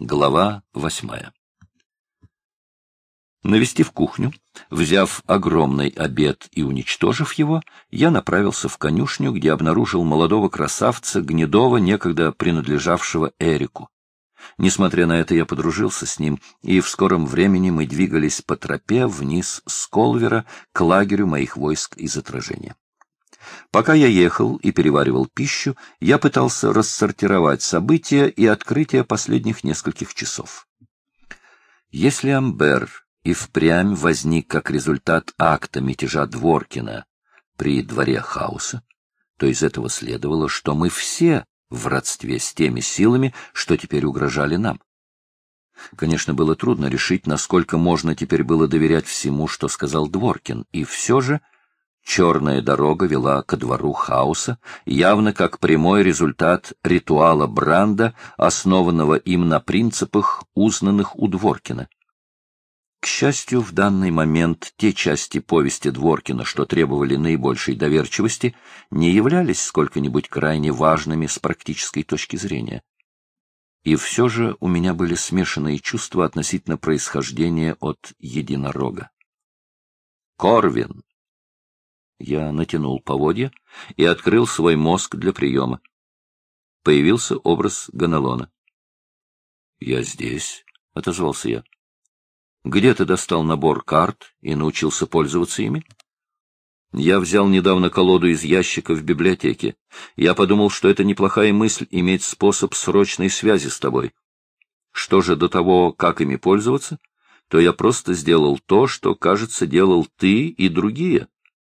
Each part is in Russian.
Глава восьмая Навестив кухню, взяв огромный обед и уничтожив его, я направился в конюшню, где обнаружил молодого красавца Гнедова, некогда принадлежавшего Эрику. Несмотря на это, я подружился с ним, и в скором времени мы двигались по тропе вниз с Колвера к лагерю моих войск из отражения. Пока я ехал и переваривал пищу, я пытался рассортировать события и открытия последних нескольких часов. Если Амбер и впрямь возник как результат акта мятежа Дворкина при дворе хаоса, то из этого следовало, что мы все в родстве с теми силами, что теперь угрожали нам. Конечно, было трудно решить, насколько можно теперь было доверять всему, что сказал Дворкин, и все же черная дорога вела ко двору хаоса, явно как прямой результат ритуала Бранда, основанного им на принципах, узнанных у Дворкина. К счастью, в данный момент те части повести Дворкина, что требовали наибольшей доверчивости, не являлись сколько-нибудь крайне важными с практической точки зрения. И все же у меня были смешанные чувства относительно происхождения от единорога. Корвин! Я натянул поводья и открыл свой мозг для приема. Появился образ Ганалона. — Я здесь, — отозвался я. Где ты достал набор карт и научился пользоваться ими? Я взял недавно колоду из ящика в библиотеке. Я подумал, что это неплохая мысль иметь способ срочной связи с тобой. Что же до того, как ими пользоваться, то я просто сделал то, что, кажется, делал ты и другие.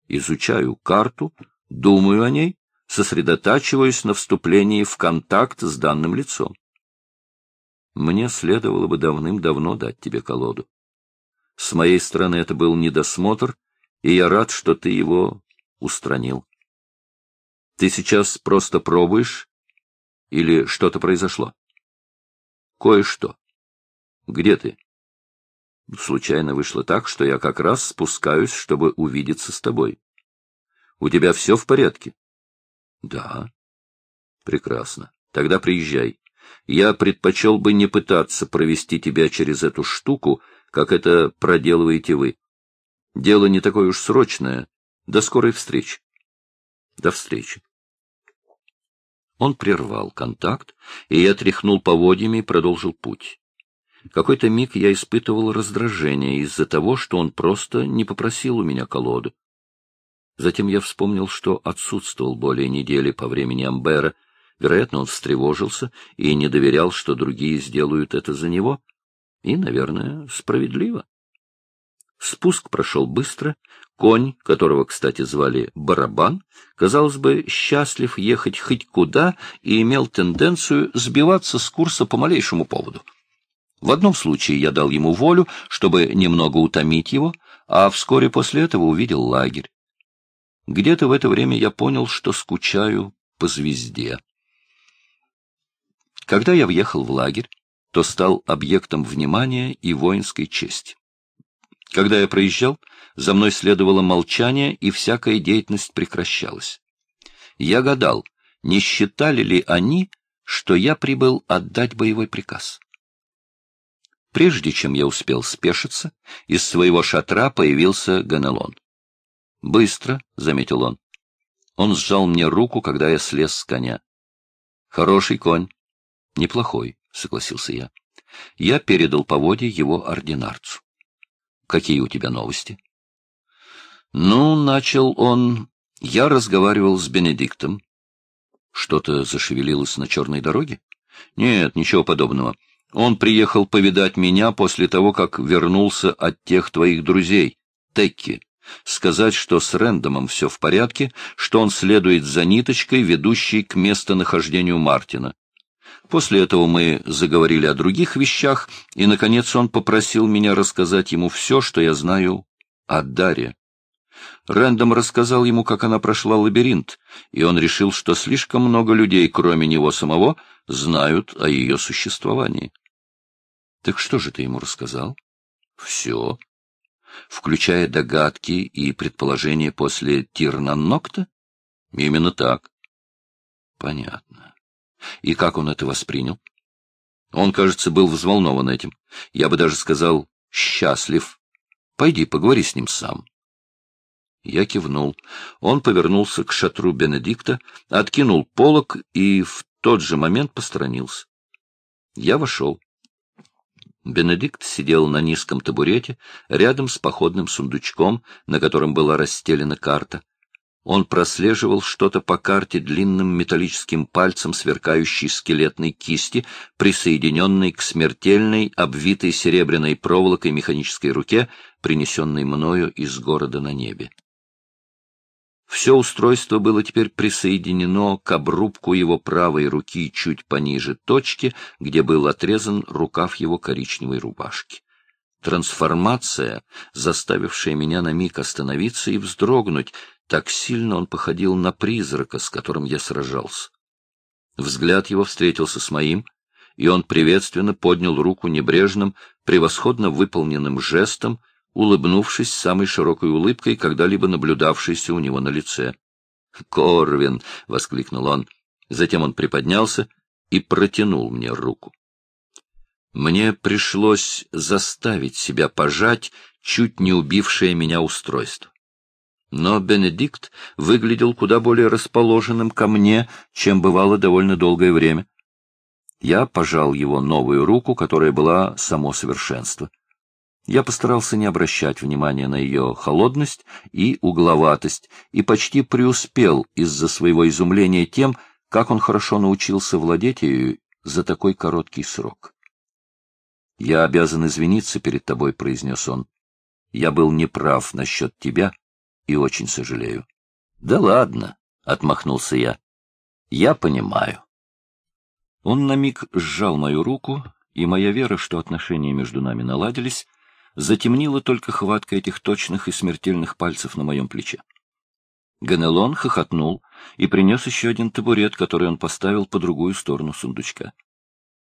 Изучаю карту, думаю о ней, сосредотачиваюсь на вступлении в контакт с данным лицом. Мне следовало бы давным-давно дать тебе колоду. С моей стороны это был недосмотр, и я рад, что ты его устранил. Ты сейчас просто пробуешь? Или что-то произошло? Кое-что. Где ты? Случайно вышло так, что я как раз спускаюсь, чтобы увидеться с тобой. У тебя все в порядке? Да. Прекрасно. Тогда приезжай. Я предпочел бы не пытаться провести тебя через эту штуку, как это проделываете вы. Дело не такое уж срочное. До скорой встречи. До встречи. Он прервал контакт, и я тряхнул поводьями и продолжил путь. Какой-то миг я испытывал раздражение из-за того, что он просто не попросил у меня колоду. Затем я вспомнил, что отсутствовал более недели по времени Амбера. Вероятно, он встревожился и не доверял, что другие сделают это за него — и, наверное, справедливо. Спуск прошел быстро. Конь, которого, кстати, звали Барабан, казалось бы, счастлив ехать хоть куда и имел тенденцию сбиваться с курса по малейшему поводу. В одном случае я дал ему волю, чтобы немного утомить его, а вскоре после этого увидел лагерь. Где-то в это время я понял, что скучаю по звезде. Когда я въехал в лагерь, то стал объектом внимания и воинской чести. Когда я проезжал, за мной следовало молчание, и всякая деятельность прекращалась. Я гадал, не считали ли они, что я прибыл отдать боевой приказ. Прежде чем я успел спешиться, из своего шатра появился Ганелон. «Быстро», — заметил он. Он сжал мне руку, когда я слез с коня. «Хороший конь. Неплохой согласился я. Я передал поводье его ординарцу. Какие у тебя новости? Ну, начал он. Я разговаривал с Бенедиктом. Что-то зашевелилось на черной дороге? Нет, ничего подобного. Он приехал повидать меня после того, как вернулся от тех твоих друзей, Текки. Сказать, что с Рэндомом все в порядке, что он следует за ниточкой, ведущей к местонахождению Мартина. После этого мы заговорили о других вещах, и, наконец, он попросил меня рассказать ему все, что я знаю о Даре. Рэндом рассказал ему, как она прошла лабиринт, и он решил, что слишком много людей, кроме него самого, знают о ее существовании. Так что же ты ему рассказал? Все. Включая догадки и предположения после Тирнаннокта? Именно так. Понятно. И как он это воспринял? Он, кажется, был взволнован этим. Я бы даже сказал, счастлив. Пойди, поговори с ним сам. Я кивнул. Он повернулся к шатру Бенедикта, откинул полог и в тот же момент посторонился. Я вошел. Бенедикт сидел на низком табурете рядом с походным сундучком, на котором была расстелена карта. Он прослеживал что-то по карте длинным металлическим пальцем сверкающей скелетной кисти, присоединенной к смертельной, обвитой серебряной проволокой механической руке, принесенной мною из города на небе. Все устройство было теперь присоединено к обрубку его правой руки чуть пониже точки, где был отрезан рукав его коричневой рубашки. Трансформация, заставившая меня на миг остановиться и вздрогнуть, так сильно он походил на призрака, с которым я сражался. Взгляд его встретился с моим, и он приветственно поднял руку небрежным, превосходно выполненным жестом, улыбнувшись самой широкой улыбкой, когда-либо наблюдавшейся у него на лице. «Корвин!» — воскликнул он. Затем он приподнялся и протянул мне руку. Мне пришлось заставить себя пожать чуть не убившее меня устройство. Но Бенедикт выглядел куда более расположенным ко мне, чем бывало довольно долгое время. Я пожал его новую руку, которая была само совершенство. Я постарался не обращать внимания на ее холодность и угловатость, и почти преуспел из-за своего изумления тем, как он хорошо научился владеть ею за такой короткий срок. «Я обязан извиниться перед тобой», — произнес он. «Я был неправ насчет тебя и очень сожалею. — Да ладно, — отмахнулся я. — Я понимаю. Он на миг сжал мою руку, и моя вера, что отношения между нами наладились, затемнила только хватка этих точных и смертельных пальцев на моем плече. Ганелон хохотнул и принес еще один табурет, который он поставил по другую сторону сундучка.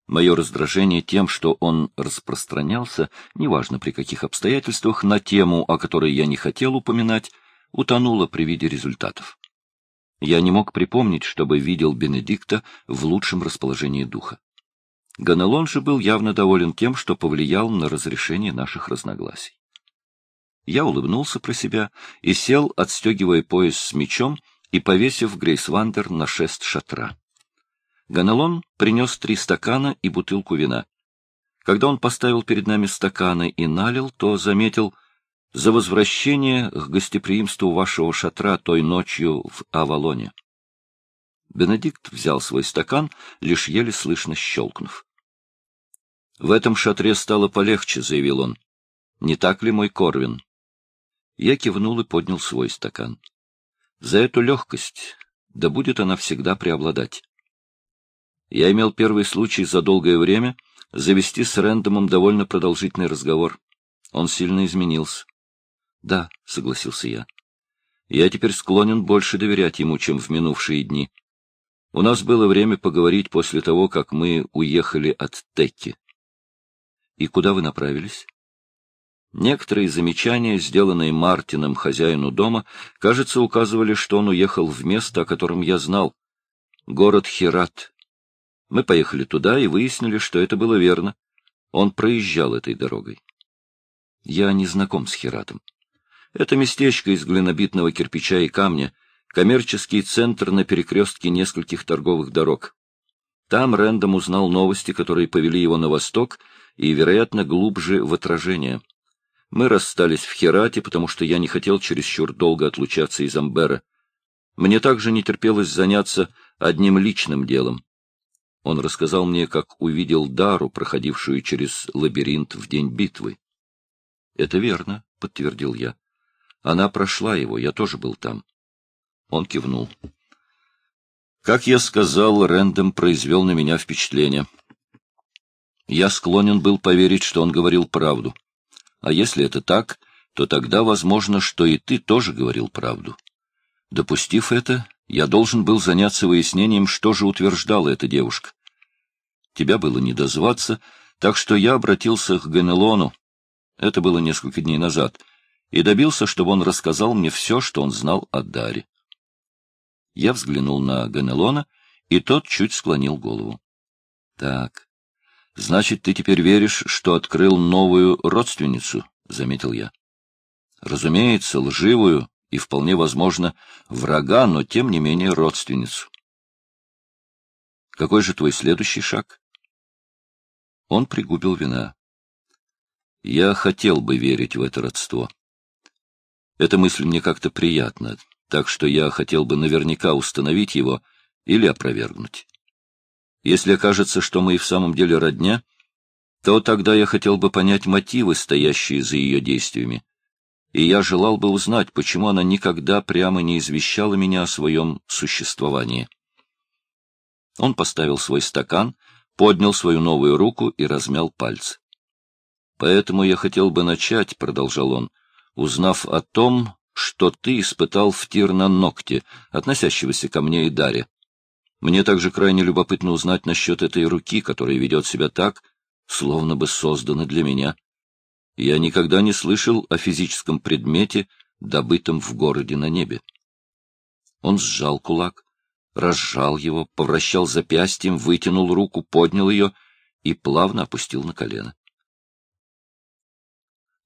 Мое раздражение тем, что он распространялся, неважно при каких обстоятельствах, на тему, о которой я не хотел упоминать, утонуло при виде результатов. Я не мог припомнить, чтобы видел Бенедикта в лучшем расположении духа. Ганелон же был явно доволен тем, что повлиял на разрешение наших разногласий. Я улыбнулся про себя и сел, отстегивая пояс с мечом и повесив Грейсвандер на шест шатра. Ганелон принес три стакана и бутылку вина. Когда он поставил перед нами стаканы и налил, то заметил за возвращение к гостеприимству вашего шатра той ночью в Авалоне. Бенедикт взял свой стакан, лишь еле слышно щелкнув. — В этом шатре стало полегче, — заявил он. — Не так ли, мой Корвин? Я кивнул и поднял свой стакан. За эту легкость, да будет она всегда преобладать. Я имел первый случай за долгое время завести с Рэндомом довольно продолжительный разговор. Он сильно изменился. — Да, — согласился я. Я теперь склонен больше доверять ему, чем в минувшие дни. У нас было время поговорить после того, как мы уехали от Текки. — И куда вы направились? Некоторые замечания, сделанные Мартином, хозяину дома, кажется, указывали, что он уехал в место, о котором я знал. Город Хират, мы поехали туда и выяснили, что это было верно. Он проезжал этой дорогой. Я не знаком с Хератом. Это местечко из глинобитного кирпича и камня, коммерческий центр на перекрестке нескольких торговых дорог. Там Рэндом узнал новости, которые повели его на восток и, вероятно, глубже в отражение. Мы расстались в Херате, потому что я не хотел чересчур долго отлучаться из Амбера. Мне также не терпелось заняться одним личным делом. Он рассказал мне, как увидел Дару, проходившую через лабиринт в день битвы. — Это верно, — подтвердил я. Она прошла его, я тоже был там. Он кивнул. Как я сказал, Рэндом произвел на меня впечатление. Я склонен был поверить, что он говорил правду. А если это так, то тогда возможно, что и ты тоже говорил правду. Допустив это, я должен был заняться выяснением, что же утверждала эта девушка. Тебя было не дозваться, так что я обратился к Ганелону, это было несколько дней назад, и добился, чтобы он рассказал мне все, что он знал о Даре. Я взглянул на Ганелона, и тот чуть склонил голову. Так, Значит, ты теперь веришь, что открыл новую родственницу, — заметил я. Разумеется, лживую и, вполне возможно, врага, но, тем не менее, родственницу. Какой же твой следующий шаг? Он пригубил вина. Я хотел бы верить в это родство. Эта мысль мне как-то приятна, так что я хотел бы наверняка установить его или опровергнуть. Если окажется, что мы и в самом деле родня, то тогда я хотел бы понять мотивы, стоящие за ее действиями, и я желал бы узнать, почему она никогда прямо не извещала меня о своем существовании. Он поставил свой стакан, поднял свою новую руку и размял пальцы. «Поэтому я хотел бы начать», — продолжал он, — «узнав о том, что ты испытал в тир на ногте, относящегося ко мне и Даре. Мне также крайне любопытно узнать насчет этой руки, которая ведет себя так, словно бы создана для меня. Я никогда не слышал о физическом предмете, добытом в городе на небе. Он сжал кулак, разжал его, повращал запястьем, вытянул руку, поднял ее и плавно опустил на колено.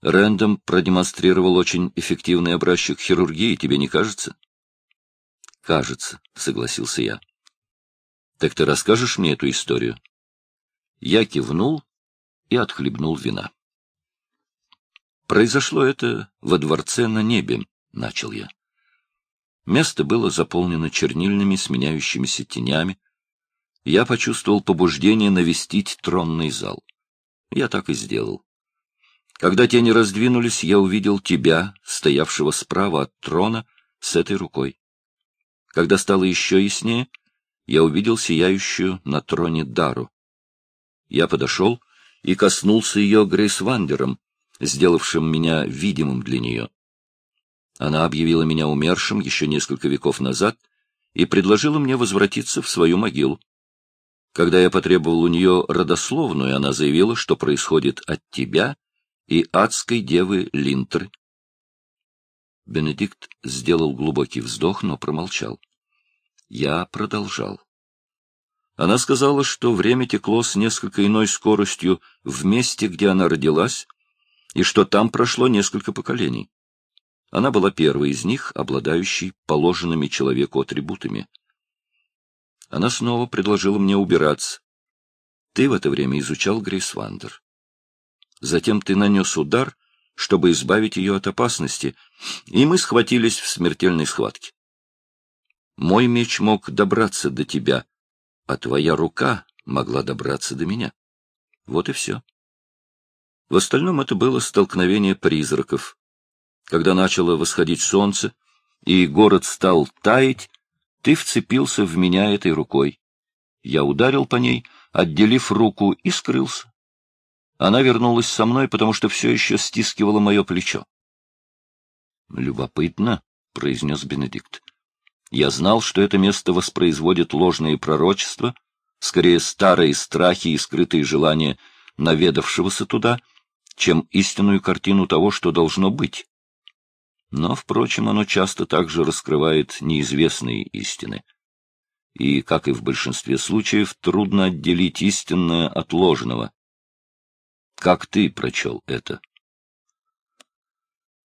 Рэндом продемонстрировал очень эффективный образчик хирургии, тебе не кажется? — Кажется, — согласился я. Так ты расскажешь мне эту историю? Я кивнул и отхлебнул вина. Произошло это во дворце на небе, — начал я. Место было заполнено чернильными сменяющимися тенями. Я почувствовал побуждение навестить тронный зал. Я так и сделал. Когда тени раздвинулись, я увидел тебя, стоявшего справа от трона, с этой рукой. Когда стало еще яснее, я увидел сияющую на троне Дару. Я подошел и коснулся ее Грейс Вандером, сделавшим меня видимым для нее. Она объявила меня умершим еще несколько веков назад и предложила мне возвратиться в свою могилу. Когда я потребовал у нее родословную, она заявила, что происходит от тебя и адской девы Линтры. Бенедикт сделал глубокий вздох, но промолчал. Я продолжал. Она сказала, что время текло с несколько иной скоростью в месте, где она родилась, и что там прошло несколько поколений. Она была первой из них, обладающей положенными человеку атрибутами. Она снова предложила мне убираться. Ты в это время изучал Грейсвандер. Затем ты нанес удар, чтобы избавить ее от опасности, и мы схватились в смертельной схватке. Мой меч мог добраться до тебя, а твоя рука могла добраться до меня. Вот и все. В остальном это было столкновение призраков. Когда начало восходить солнце, и город стал таять, ты вцепился в меня этой рукой. Я ударил по ней, отделив руку, и скрылся. Она вернулась со мной, потому что все еще стискивала мое плечо. — Любопытно, — произнес Бенедикт. Я знал, что это место воспроизводит ложные пророчества, скорее старые страхи и скрытые желания наведавшегося туда, чем истинную картину того, что должно быть. Но, впрочем, оно часто также раскрывает неизвестные истины. И, как и в большинстве случаев, трудно отделить истинное от ложного. Как ты прочел это?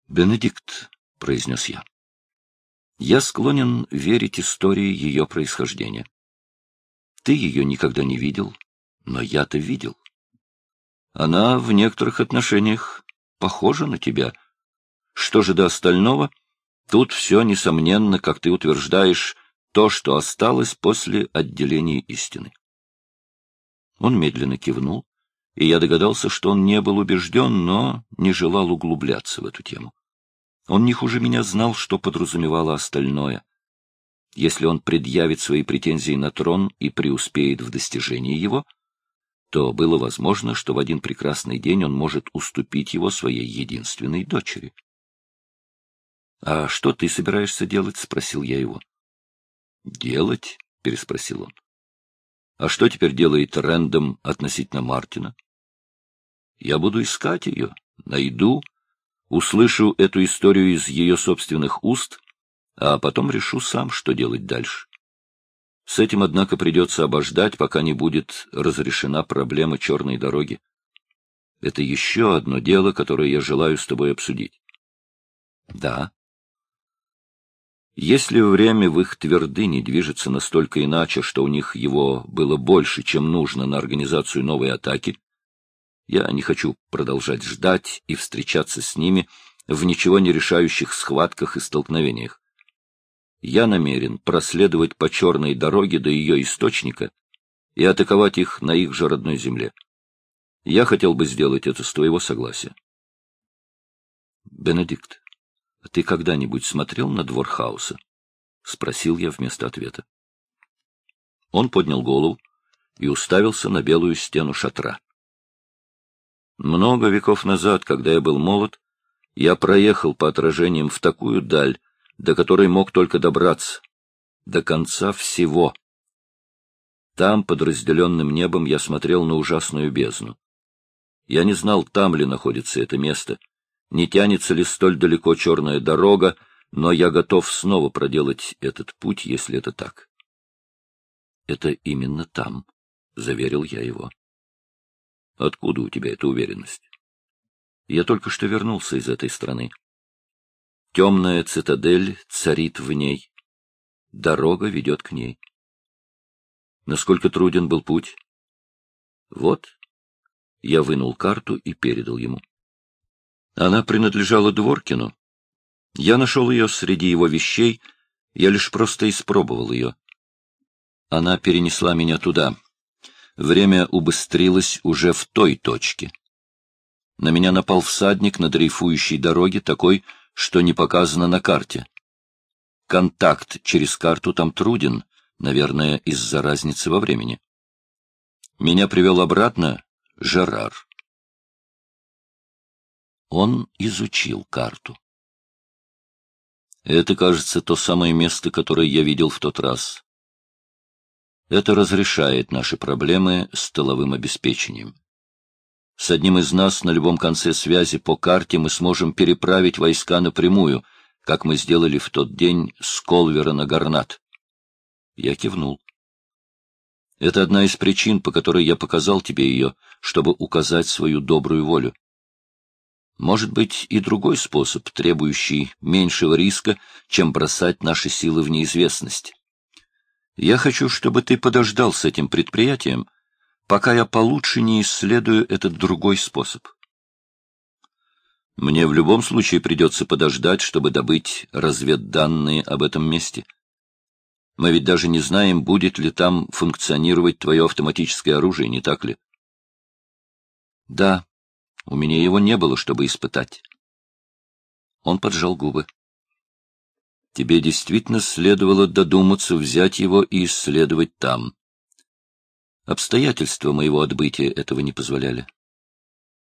«Бенедикт», — произнес я. Я склонен верить истории ее происхождения. Ты ее никогда не видел, но я-то видел. Она в некоторых отношениях похожа на тебя. Что же до остального? Тут все, несомненно, как ты утверждаешь, то, что осталось после отделения истины. Он медленно кивнул, и я догадался, что он не был убежден, но не желал углубляться в эту тему. Он не хуже меня знал, что подразумевало остальное. Если он предъявит свои претензии на трон и преуспеет в достижении его, то было возможно, что в один прекрасный день он может уступить его своей единственной дочери. — А что ты собираешься делать? — спросил я его. — Делать? — переспросил он. — А что теперь делает Рэндом относительно Мартина? — Я буду искать ее, найду услышу эту историю из ее собственных уст, а потом решу сам, что делать дальше. С этим, однако, придется обождать, пока не будет разрешена проблема черной дороги. Это еще одно дело, которое я желаю с тобой обсудить. Да. Если время в их твердыне движется настолько иначе, что у них его было больше, чем нужно на организацию новой атаки, я не хочу продолжать ждать и встречаться с ними в ничего не решающих схватках и столкновениях. Я намерен проследовать по черной дороге до ее источника и атаковать их на их же родной земле. Я хотел бы сделать это с твоего согласия. Бенедикт, а ты когда-нибудь смотрел на двор хаоса? Спросил я вместо ответа. Он поднял голову и уставился на белую стену шатра. Много веков назад, когда я был молод, я проехал по отражениям в такую даль, до которой мог только добраться, до конца всего. Там, под разделенным небом, я смотрел на ужасную бездну. Я не знал, там ли находится это место, не тянется ли столь далеко черная дорога, но я готов снова проделать этот путь, если это так. — Это именно там, — заверил я его. Откуда у тебя эта уверенность? Я только что вернулся из этой страны. Темная цитадель царит в ней. Дорога ведет к ней. Насколько труден был путь? Вот. Я вынул карту и передал ему. Она принадлежала Дворкину. Я нашел ее среди его вещей, я лишь просто испробовал ее. Она перенесла меня туда, Время убыстрилось уже в той точке. На меня напал всадник на дрейфующей дороге, такой, что не показано на карте. Контакт через карту там труден, наверное, из-за разницы во времени. Меня привел обратно Жерар. Он изучил карту. Это, кажется, то самое место, которое я видел в тот раз. Это разрешает наши проблемы с тыловым обеспечением. С одним из нас на любом конце связи по карте мы сможем переправить войска напрямую, как мы сделали в тот день с Колвера на Гарнат. Я кивнул. Это одна из причин, по которой я показал тебе ее, чтобы указать свою добрую волю. Может быть и другой способ, требующий меньшего риска, чем бросать наши силы в неизвестность. Я хочу, чтобы ты подождал с этим предприятием, пока я получше не исследую этот другой способ. Мне в любом случае придется подождать, чтобы добыть разведданные об этом месте. Мы ведь даже не знаем, будет ли там функционировать твое автоматическое оружие, не так ли? Да, у меня его не было, чтобы испытать. Он поджал губы. Тебе действительно следовало додуматься взять его и исследовать там. Обстоятельства моего отбытия этого не позволяли.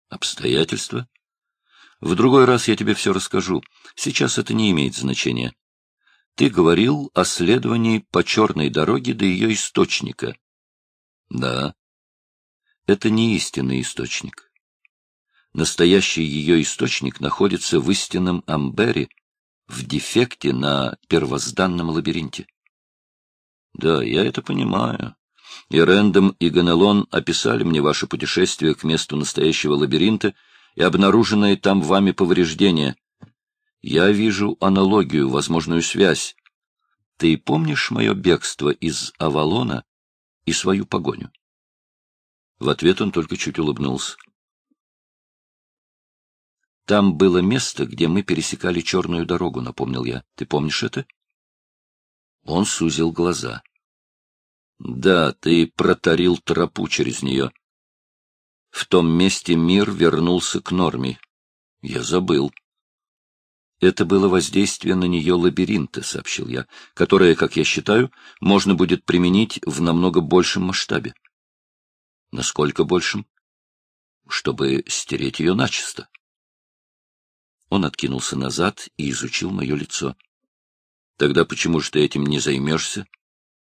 Обстоятельства? В другой раз я тебе все расскажу. Сейчас это не имеет значения. Ты говорил о следовании по черной дороге до ее источника. Да. Это не истинный источник. Настоящий ее источник находится в истинном Амбере, в дефекте на первозданном лабиринте. Да, я это понимаю. И Рэндом, и Ганелон описали мне ваше путешествие к месту настоящего лабиринта и обнаруженные там вами повреждения. Я вижу аналогию, возможную связь. Ты помнишь мое бегство из Авалона и свою погоню? В ответ он только чуть улыбнулся. Там было место, где мы пересекали черную дорогу, напомнил я. Ты помнишь это? Он сузил глаза. Да, ты протарил тропу через нее. В том месте мир вернулся к норме. Я забыл. Это было воздействие на нее лабиринта, сообщил я, которое, как я считаю, можно будет применить в намного большем масштабе. Насколько большем? Чтобы стереть ее начисто. Он откинулся назад и изучил мое лицо. — Тогда почему же ты этим не займешься?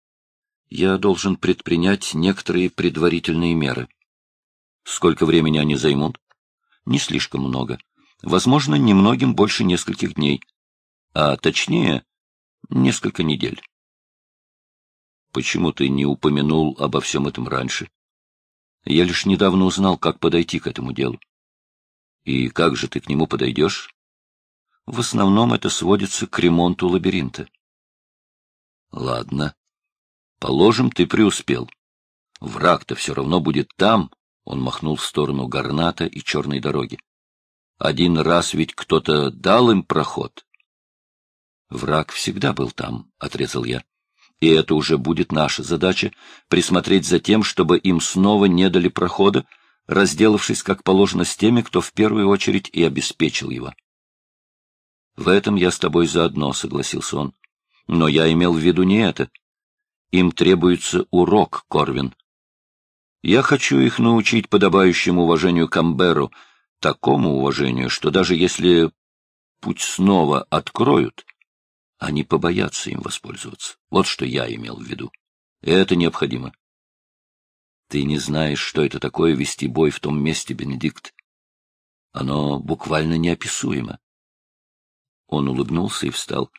— Я должен предпринять некоторые предварительные меры. — Сколько времени они займут? — Не слишком много. Возможно, немногим больше нескольких дней. А точнее, несколько недель. Почему ты не упомянул обо всем этом раньше? Я лишь недавно узнал, как подойти к этому делу. И как же ты к нему подойдешь? В основном это сводится к ремонту лабиринта. Ладно. Положим, ты преуспел. Враг-то все равно будет там, он махнул в сторону Гарната и черной дороги. Один раз ведь кто-то дал им проход. Враг всегда был там, — отрезал я. И это уже будет наша задача — присмотреть за тем, чтобы им снова не дали прохода, разделавшись, как положено, с теми, кто в первую очередь и обеспечил его. В этом я с тобой заодно, — согласился он. Но я имел в виду не это. Им требуется урок, Корвин. Я хочу их научить подобающему уважению к Амберу, такому уважению, что даже если путь снова откроют, они побоятся им воспользоваться. Вот что я имел в виду. Это необходимо. Ты не знаешь, что это такое вести бой в том месте, Бенедикт. Оно буквально неописуемо. Он улыбнулся и встал.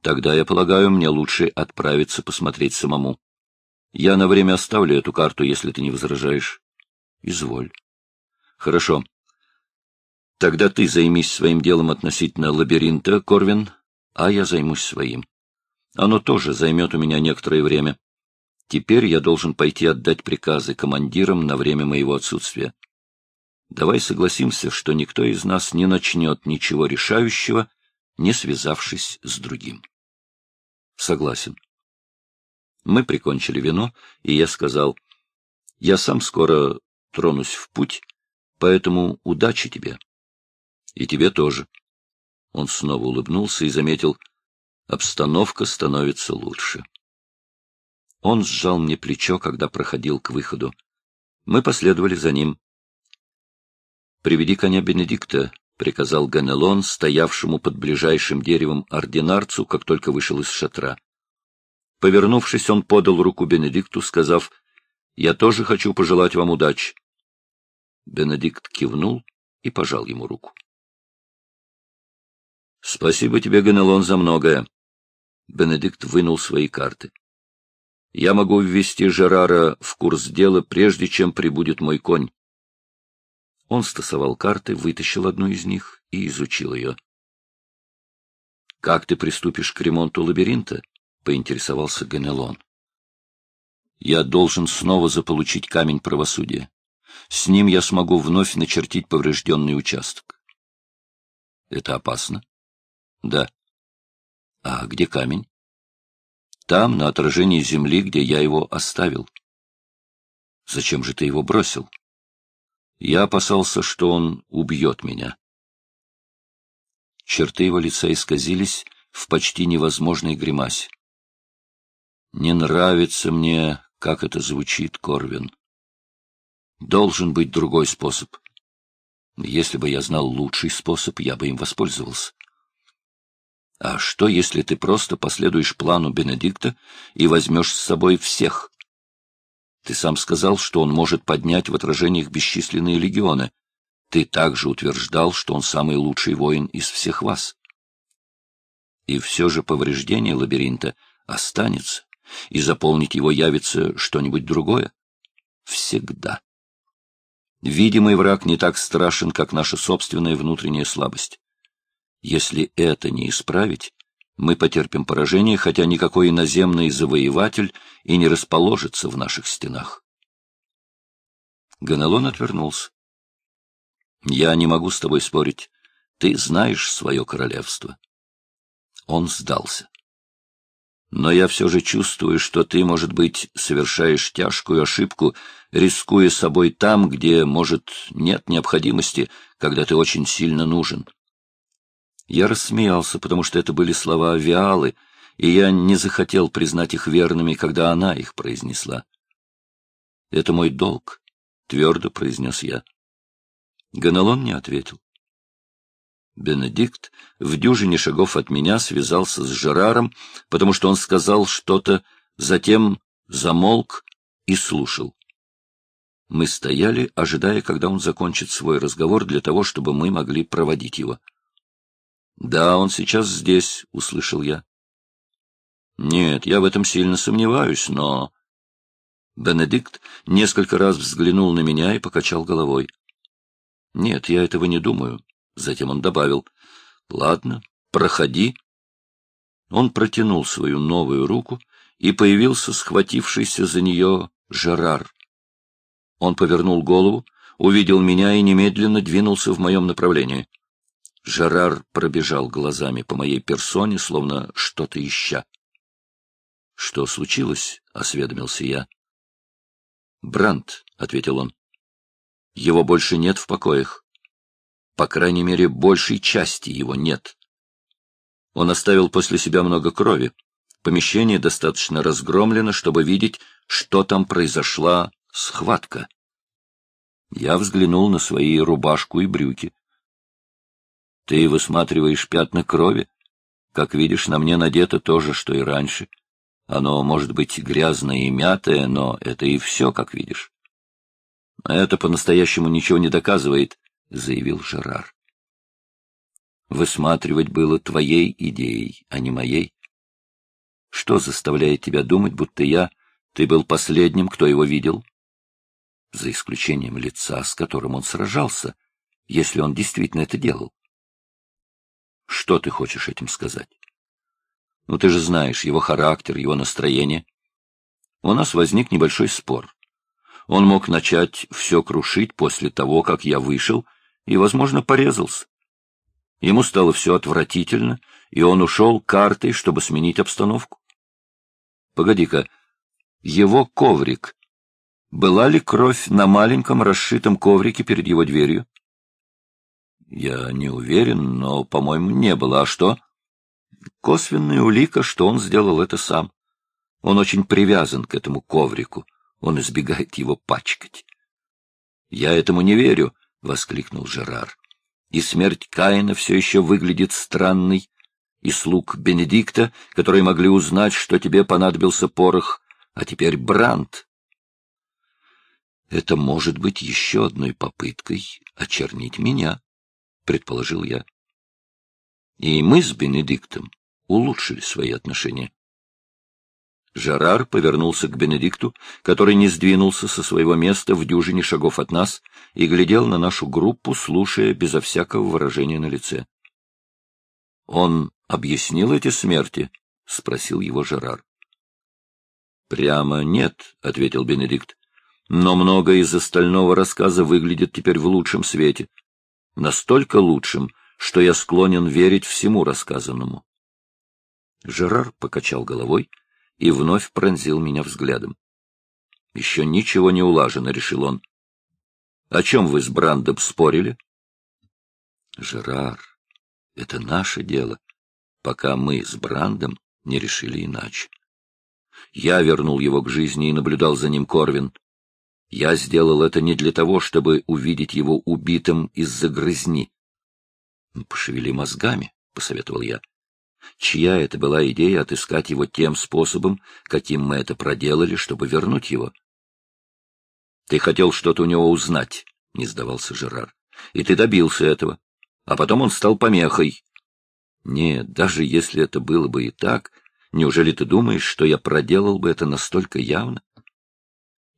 Тогда, я полагаю, мне лучше отправиться посмотреть самому. Я на время оставлю эту карту, если ты не возражаешь. Изволь. Хорошо. Тогда ты займись своим делом относительно лабиринта, Корвин, а я займусь своим. Оно тоже займет у меня некоторое время. Теперь я должен пойти отдать приказы командирам на время моего отсутствия. Давай согласимся, что никто из нас не начнет ничего решающего, не связавшись с другим. Согласен. Мы прикончили вино, и я сказал, я сам скоро тронусь в путь, поэтому удачи тебе. И тебе тоже. Он снова улыбнулся и заметил, обстановка становится лучше. Он сжал мне плечо, когда проходил к выходу. Мы последовали за ним. «Приведи коня Бенедикта», — приказал Ганелон, стоявшему под ближайшим деревом ординарцу, как только вышел из шатра. Повернувшись, он подал руку Бенедикту, сказав, «Я тоже хочу пожелать вам удачи». Бенедикт кивнул и пожал ему руку. — Спасибо тебе, Ганелон, за многое. Бенедикт вынул свои карты. — Я могу ввести Жерара в курс дела, прежде чем прибудет мой конь. Он стасовал карты, вытащил одну из них и изучил ее. — Как ты приступишь к ремонту лабиринта? — поинтересовался Ганелон. — Я должен снова заполучить камень правосудия. С ним я смогу вновь начертить поврежденный участок. — Это опасно? Да. А где камень? Там, на отражении земли, где я его оставил. Зачем же ты его бросил? Я опасался, что он убьет меня. Черты его лица исказились в почти невозможной гримасе. Не нравится мне, как это звучит, Корвин. Должен быть другой способ. Если бы я знал лучший способ, я бы им воспользовался. А что, если ты просто последуешь плану Бенедикта и возьмешь с собой всех? Ты сам сказал, что он может поднять в отражениях бесчисленные легионы. Ты также утверждал, что он самый лучший воин из всех вас. И все же повреждение лабиринта останется, и заполнить его явится что-нибудь другое. Всегда. Видимый враг не так страшен, как наша собственная внутренняя слабость. Если это не исправить, мы потерпим поражение, хотя никакой иноземный завоеватель и не расположится в наших стенах. Ганелон отвернулся. — Я не могу с тобой спорить. Ты знаешь свое королевство. Он сдался. Но я все же чувствую, что ты, может быть, совершаешь тяжкую ошибку, рискуя собой там, где, может, нет необходимости, когда ты очень сильно нужен. Я рассмеялся, потому что это были слова Виалы, и я не захотел признать их верными, когда она их произнесла. — Это мой долг, — твердо произнес я. Ганалон не ответил. Бенедикт в дюжине шагов от меня связался с Жераром, потому что он сказал что-то, затем замолк и слушал. Мы стояли, ожидая, когда он закончит свой разговор, для того, чтобы мы могли проводить его. — Да, он сейчас здесь, — услышал я. Нет, я в этом сильно сомневаюсь, но... Бенедикт несколько раз взглянул на меня и покачал головой. Нет, я этого не думаю. Затем он добавил. Ладно, проходи. Он протянул свою новую руку, и появился схватившийся за нее Жерар. Он повернул голову, увидел меня и немедленно двинулся в моем направлении. Жерар пробежал глазами по моей персоне, словно что-то ища. — Что случилось? — осведомился я. — Брант, — ответил он. — Его больше нет в покоях. По крайней мере, большей части его нет. Он оставил после себя много крови. Помещение достаточно разгромлено, чтобы видеть, что там произошла схватка. Я взглянул на свои рубашку и брюки. Ты высматриваешь пятна крови? Как видишь, на мне надето то же, что и раньше. Оно может быть грязное и мятое, но это и все, как видишь. Это по-настоящему ничего не доказывает, — заявил Жерар. Высматривать было твоей идеей, а не моей. Что заставляет тебя думать, будто я, ты был последним, кто его видел? За исключением лица, с которым он сражался, если он действительно это делал. Что ты хочешь этим сказать? Ну, ты же знаешь его характер, его настроение. У нас возник небольшой спор. Он мог начать все крушить после того, как я вышел, и, возможно, порезался. Ему стало все отвратительно, и он ушел картой, чтобы сменить обстановку. Погоди-ка, его коврик. Была ли кровь на маленьком расшитом коврике перед его дверью? Я не уверен, но, по-моему, не было. А что? Косвенная улика, что он сделал это сам. Он очень привязан к этому коврику. Он избегает его пачкать. — Я этому не верю, — воскликнул Жерар. — И смерть Каина все еще выглядит странной. И слуг Бенедикта, которые могли узнать, что тебе понадобился порох, а теперь Бранд. Это может быть еще одной попыткой очернить меня предположил я. И мы с Бенедиктом улучшили свои отношения. Жерар повернулся к Бенедикту, который не сдвинулся со своего места в дюжине шагов от нас и глядел на нашу группу, слушая безо всякого выражения на лице. — Он объяснил эти смерти? — спросил его Жерар. — Прямо нет, — ответил Бенедикт. — Но многое из остального рассказа выглядит теперь в лучшем свете настолько лучшим, что я склонен верить всему рассказанному. Жерар покачал головой и вновь пронзил меня взглядом. — Еще ничего не улажено, — решил он. — О чем вы с Брандом спорили? — Жерар, это наше дело, пока мы с Брандом не решили иначе. Я вернул его к жизни и наблюдал за ним Корвин. Я сделал это не для того, чтобы увидеть его убитым из-за грызни. «Ну, — Пошевели мозгами, — посоветовал я. Чья это была идея отыскать его тем способом, каким мы это проделали, чтобы вернуть его? — Ты хотел что-то у него узнать, — не сдавался Жерар. — И ты добился этого. А потом он стал помехой. Нет, даже если это было бы и так, неужели ты думаешь, что я проделал бы это настолько явно?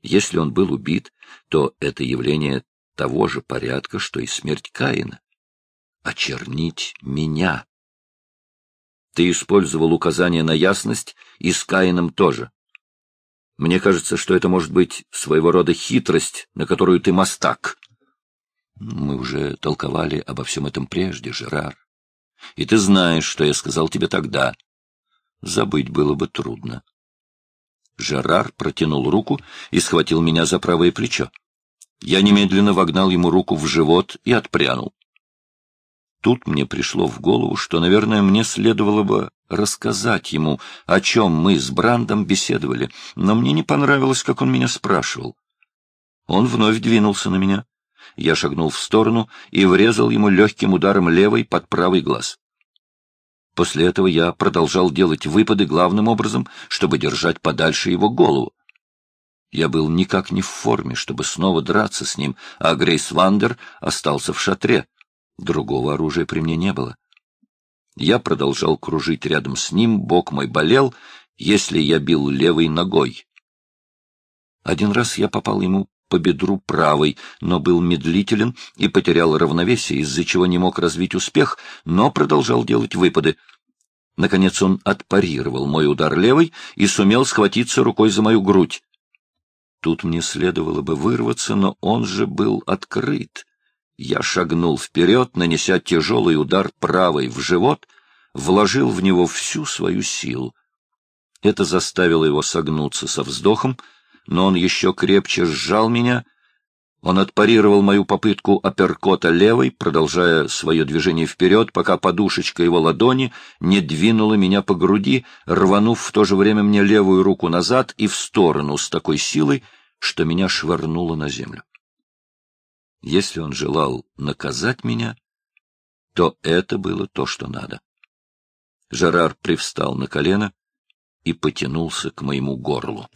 Если он был убит, то это явление того же порядка, что и смерть Каина. Очернить меня. Ты использовал указание на ясность и с Каином тоже. Мне кажется, что это может быть своего рода хитрость, на которую ты мастак. Мы уже толковали обо всем этом прежде, Жерар. И ты знаешь, что я сказал тебе тогда. Забыть было бы трудно. Жерар протянул руку и схватил меня за правое плечо. Я немедленно вогнал ему руку в живот и отпрянул. Тут мне пришло в голову, что, наверное, мне следовало бы рассказать ему, о чем мы с Брандом беседовали, но мне не понравилось, как он меня спрашивал. Он вновь двинулся на меня. Я шагнул в сторону и врезал ему легким ударом левой под правый глаз. После этого я продолжал делать выпады главным образом, чтобы держать подальше его голову. Я был никак не в форме, чтобы снова драться с ним, а Грейс Вандер остался в шатре. Другого оружия при мне не было. Я продолжал кружить рядом с ним, бок мой болел, если я бил левой ногой. Один раз я попал ему по бедру правой, но был медлителен и потерял равновесие, из-за чего не мог развить успех, но продолжал делать выпады. Наконец он отпарировал мой удар левой и сумел схватиться рукой за мою грудь. Тут мне следовало бы вырваться, но он же был открыт. Я шагнул вперед, нанеся тяжелый удар правой в живот, вложил в него всю свою силу. Это заставило его согнуться со вздохом, но он еще крепче сжал меня. Он отпарировал мою попытку апперкота левой, продолжая свое движение вперед, пока подушечка его ладони не двинула меня по груди, рванув в то же время мне левую руку назад и в сторону с такой силой, что меня швырнуло на землю. Если он желал наказать меня, то это было то, что надо. Жерар привстал на колено и потянулся к моему горлу.